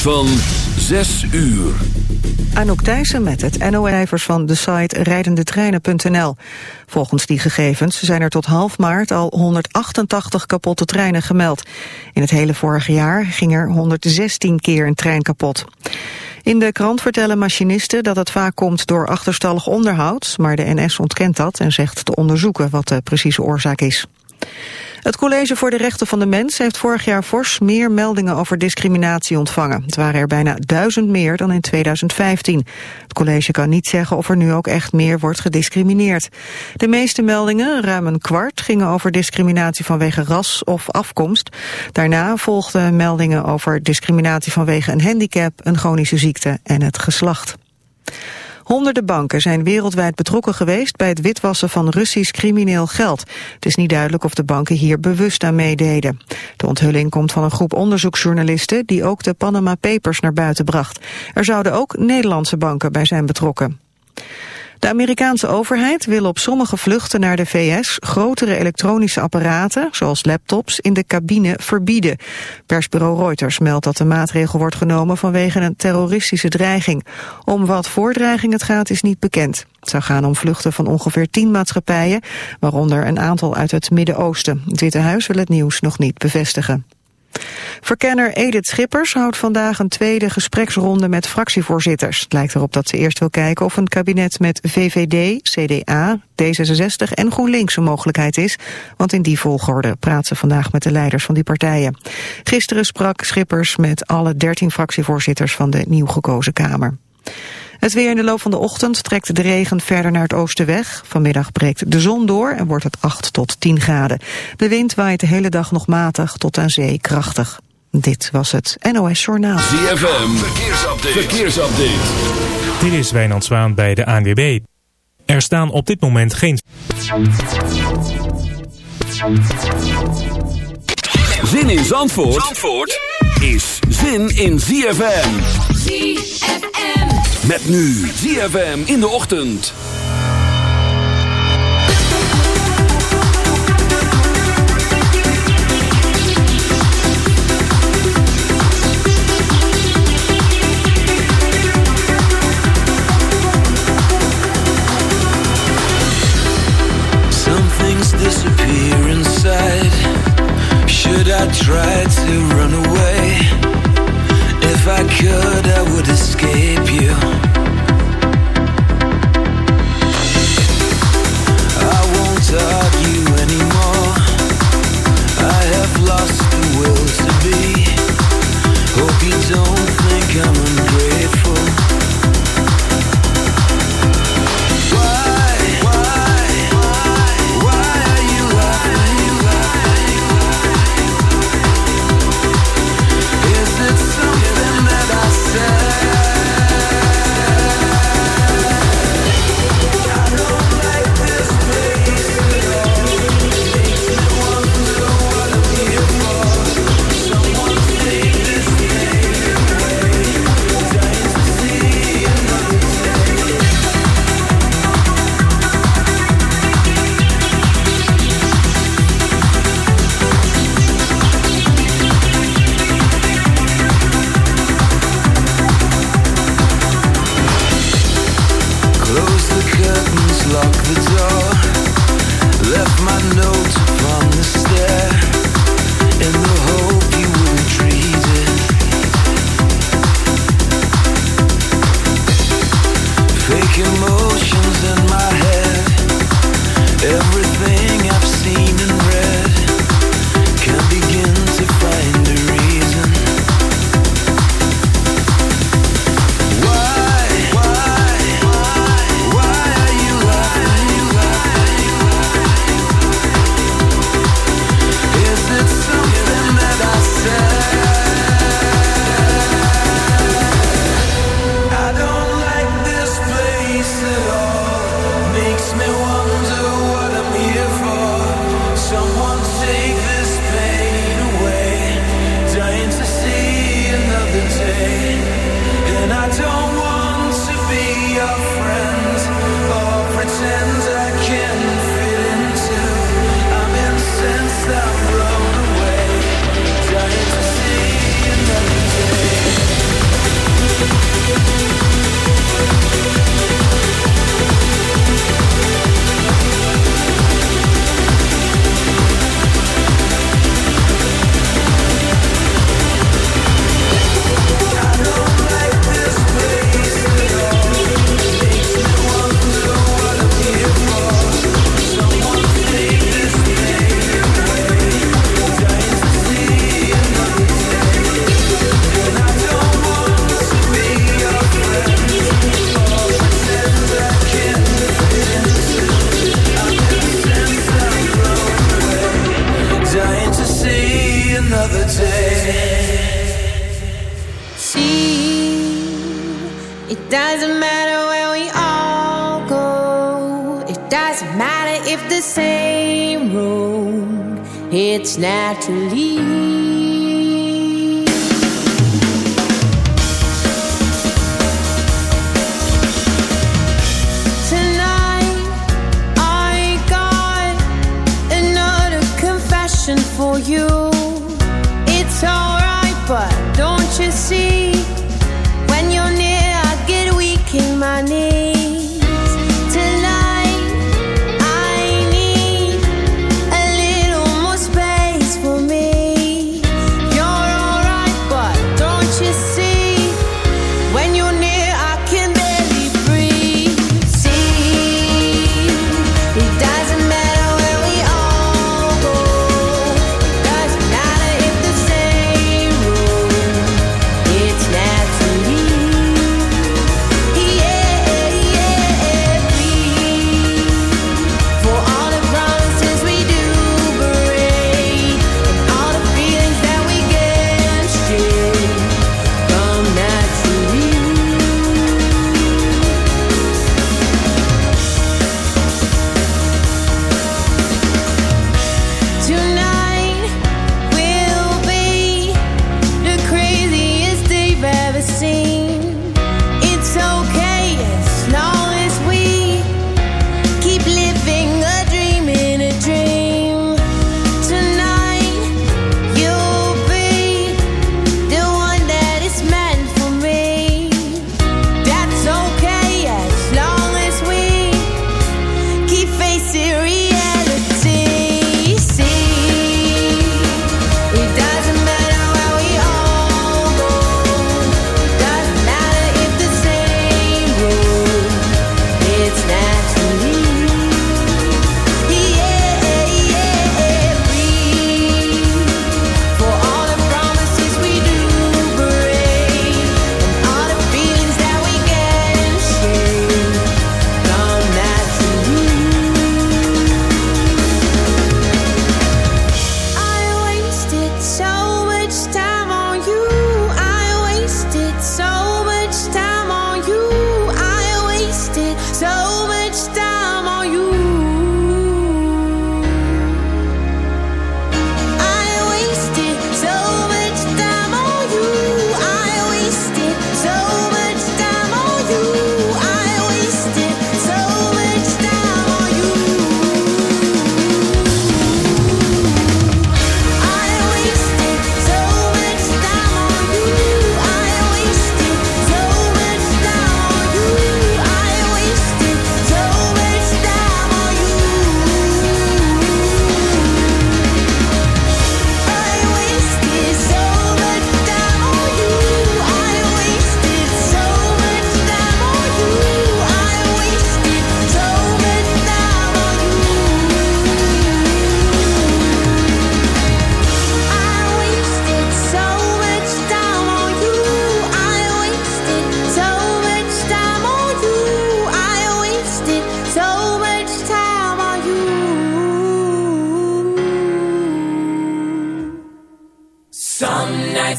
van 6 uur. Anouk Thijssen met het NOS van de site rijdendetreinen.nl. Volgens die gegevens zijn er tot half maart al 188 kapotte treinen gemeld. In het hele vorige jaar ging er 116 keer een trein kapot. In de krant vertellen machinisten dat het vaak komt door achterstallig onderhoud, maar de NS ontkent dat en zegt te onderzoeken wat de precieze oorzaak is. Het College voor de Rechten van de Mens heeft vorig jaar fors meer meldingen over discriminatie ontvangen. Het waren er bijna duizend meer dan in 2015. Het college kan niet zeggen of er nu ook echt meer wordt gediscrimineerd. De meeste meldingen, ruim een kwart, gingen over discriminatie vanwege ras of afkomst. Daarna volgden meldingen over discriminatie vanwege een handicap, een chronische ziekte en het geslacht. Honderden banken zijn wereldwijd betrokken geweest bij het witwassen van Russisch crimineel geld. Het is niet duidelijk of de banken hier bewust aan meededen. De onthulling komt van een groep onderzoeksjournalisten die ook de Panama Papers naar buiten bracht. Er zouden ook Nederlandse banken bij zijn betrokken. De Amerikaanse overheid wil op sommige vluchten naar de VS grotere elektronische apparaten, zoals laptops, in de cabine verbieden. Persbureau Reuters meldt dat de maatregel wordt genomen vanwege een terroristische dreiging. Om wat voor dreiging het gaat is niet bekend. Het zou gaan om vluchten van ongeveer tien maatschappijen, waaronder een aantal uit het Midden-Oosten. Het Witte Huis wil het nieuws nog niet bevestigen. Verkenner Edith Schippers houdt vandaag een tweede gespreksronde met fractievoorzitters. Het lijkt erop dat ze eerst wil kijken of een kabinet met VVD, CDA, D66 en GroenLinks een mogelijkheid is. Want in die volgorde praat ze vandaag met de leiders van die partijen. Gisteren sprak Schippers met alle dertien fractievoorzitters van de nieuw gekozen Kamer. Het weer in de loop van de ochtend trekt de regen verder naar het oosten weg. Vanmiddag breekt de zon door en wordt het 8 tot 10 graden. De wind waait de hele dag nog matig tot aan zee krachtig. Dit was het NOS Journaal. ZFM, verkeersupdate. verkeersupdate. Dit is Wijnand Zwaan bij de ANWB. Er staan op dit moment geen... Zin in Zandvoort, Zandvoort? is zin in ZFM. ZFM. Met nu ZFM in de ochtend. Some things disappear inside. Should I try to run away? If I could, I would escape don't think I'm ungrateful. It's naturally.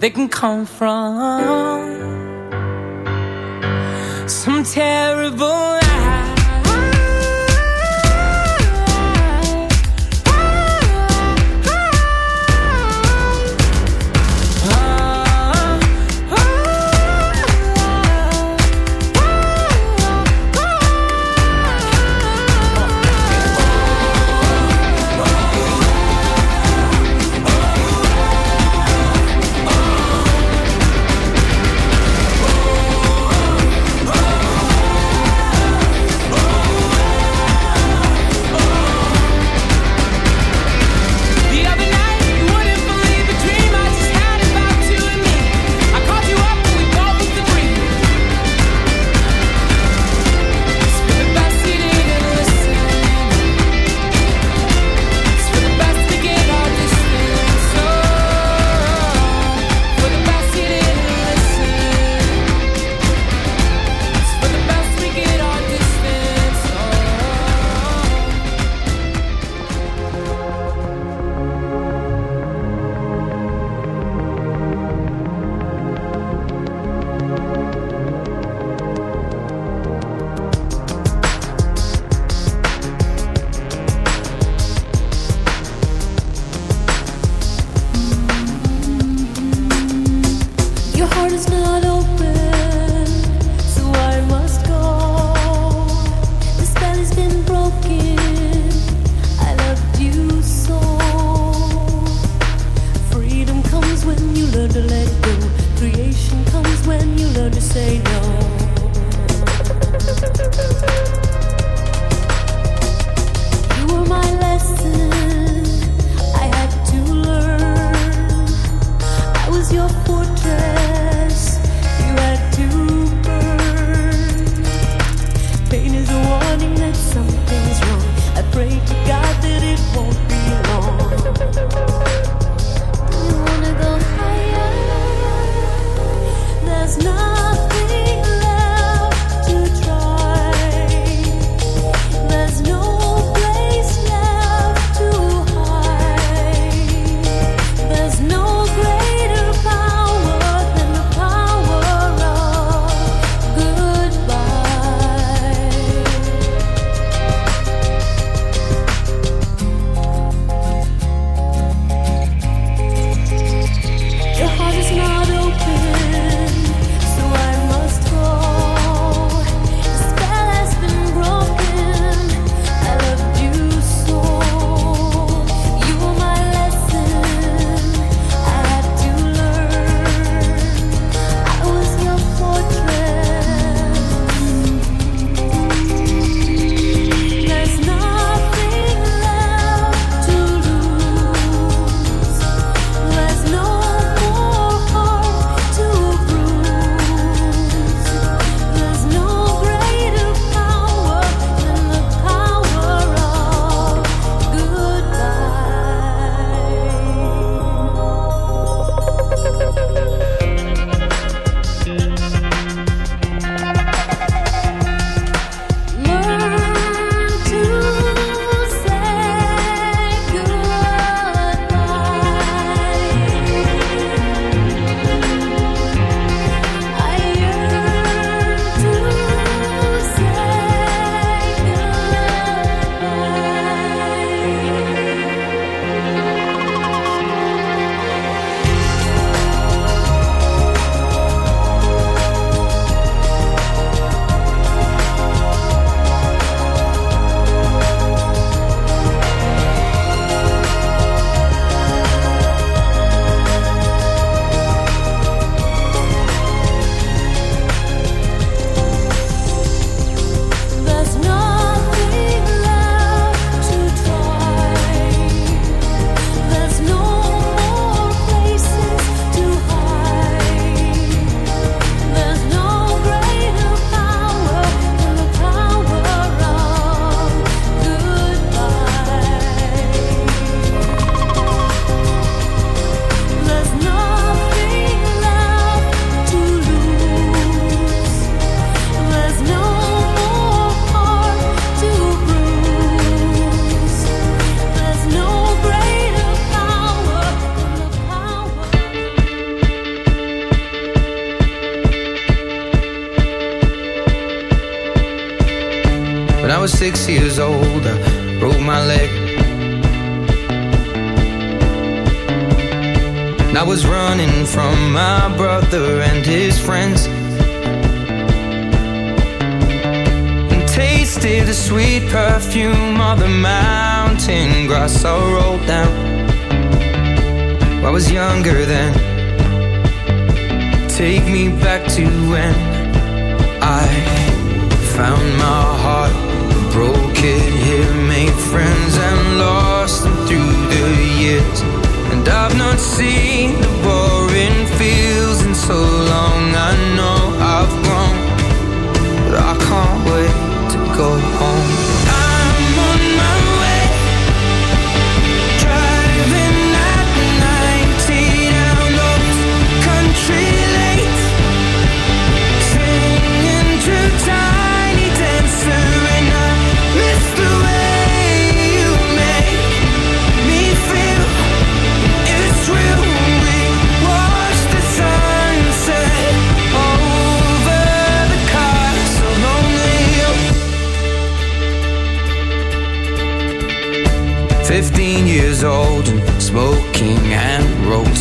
They can come from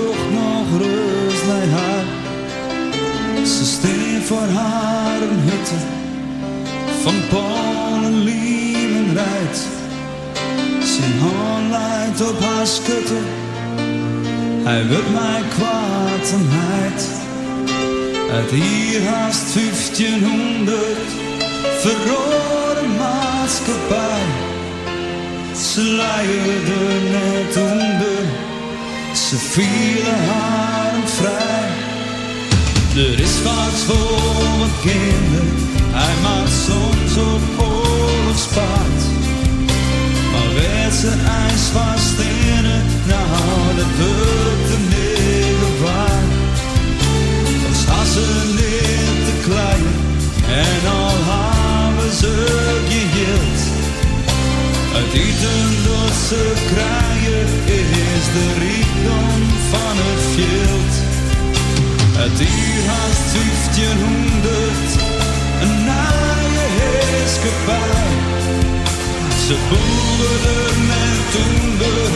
Zocht nog rust bij haar. Ze steen voor haar een hutte van Polen, Liemen rijdt. Zijn hand leidt op haar schutte, hij wil mij kwaad en. Uit hier haast 1500 verrode maatschappij. Ze leiden net onder, ze vielen haar vrij. Er is wat voor wat kinderen, hij maakt soms op oorlogspaard. Maar werd ze ijs vast in het, nou dat wordt de negen waard. Als hassen in te klein en al hebben ze geheeld. Het eten dat ze krijgen de rijkdom van het veld. Het uur haast 1500, een naaie heerskepaar. Ze boerden en toender,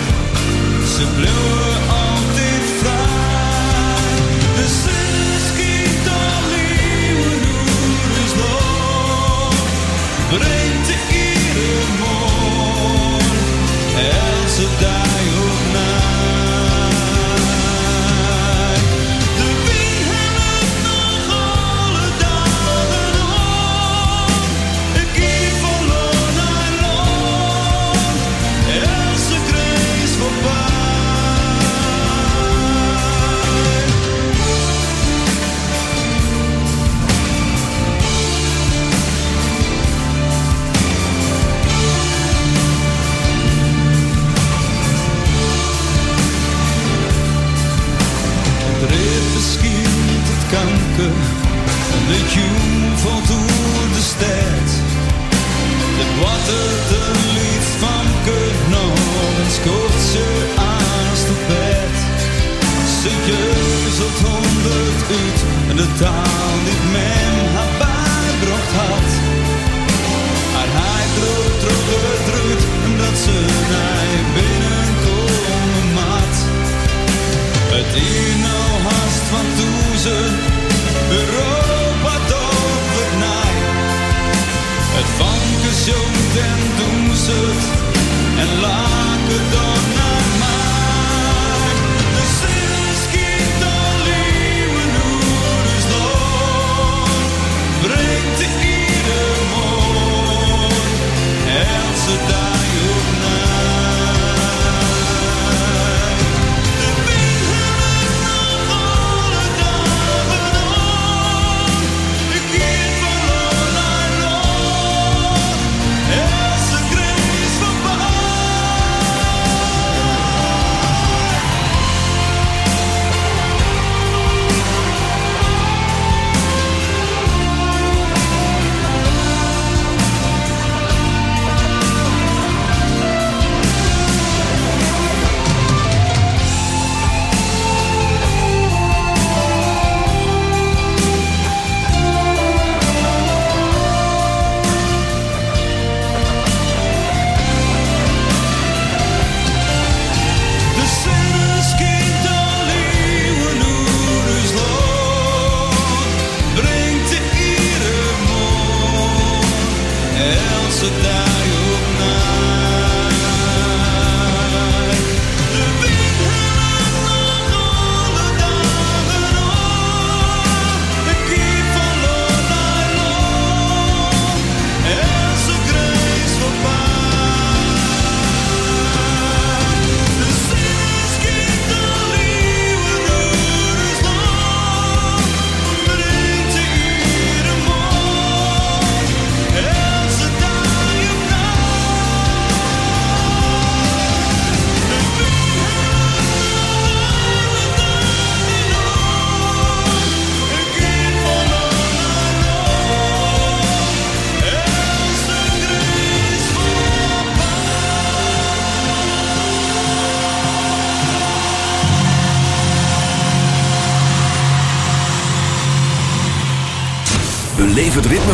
ze bleven altijd vrij. De zon schiet al nieuwe is nog, de jong valt door de stad. Het water de lied van nog en scoort ze de bed. Ze jeuzelt honderd uit en de taal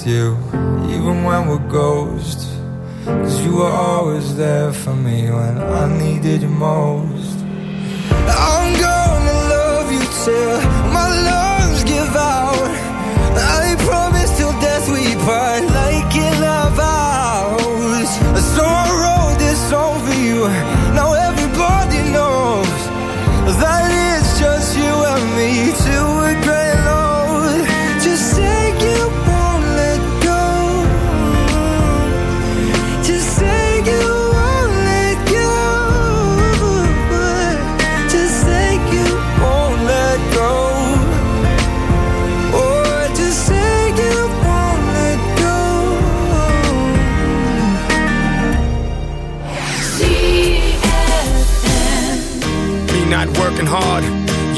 With you, even when we're ghosts. Cause you were always there for me when I needed you most. I'm gonna love you till my lungs give out. I promise till death we part,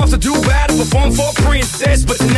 Off to do battle, perform for princess. But tonight,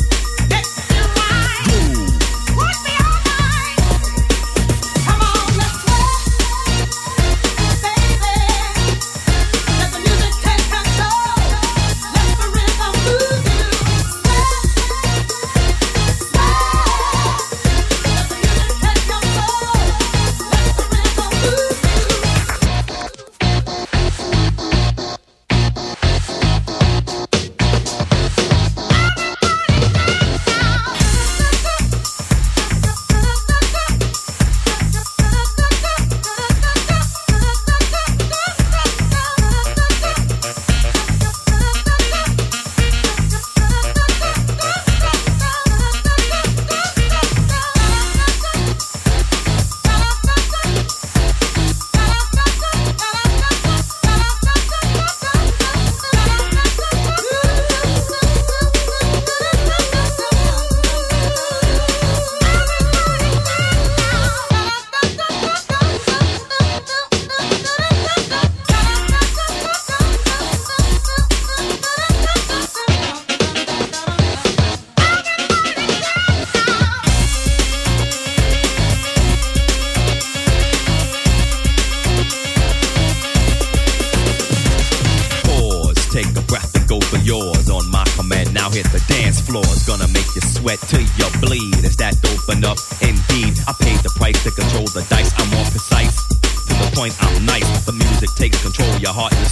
sweat till you bleed. Is that open up? Indeed, I paid the price to control the dice. I'm more precise to the point. I'm nice. The music takes control. Your heart is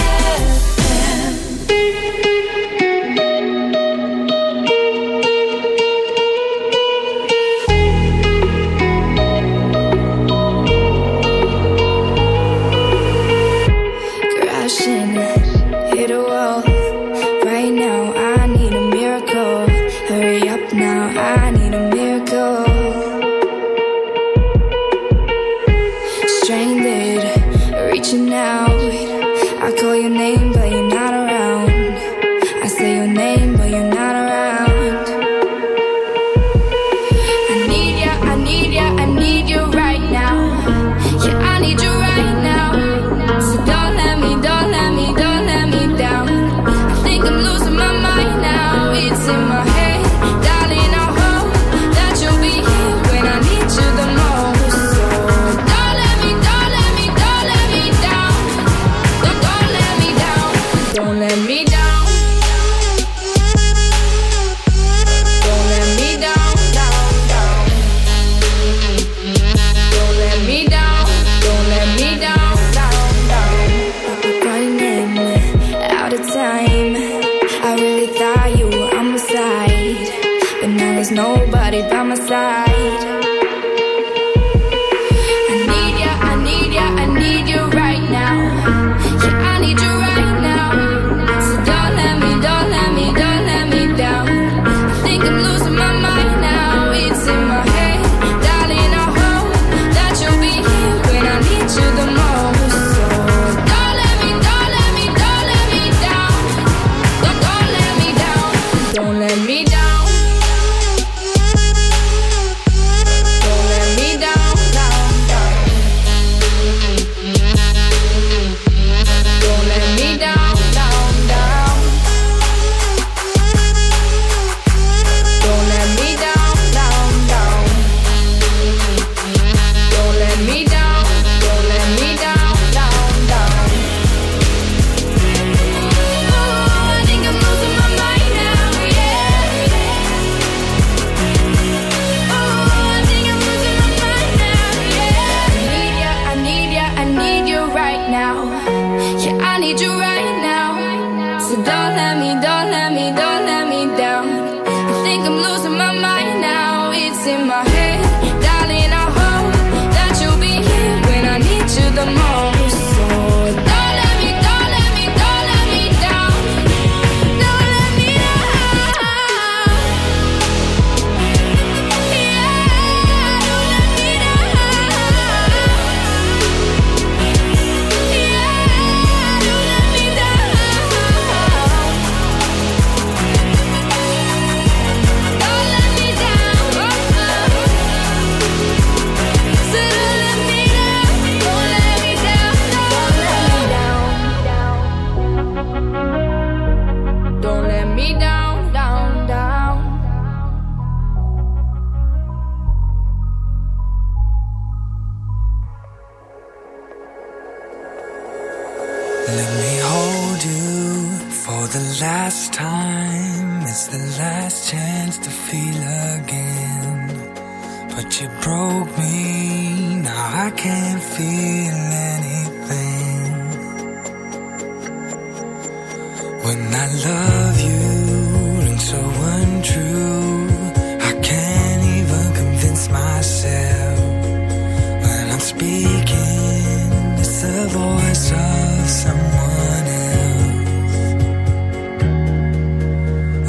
speaking. It's the voice of someone else.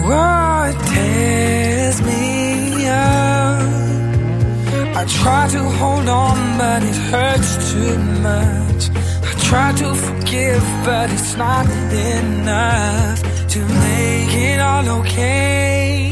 What tears me up? I try to hold on, but it hurts too much. I try to forgive, but it's not enough to make it all okay.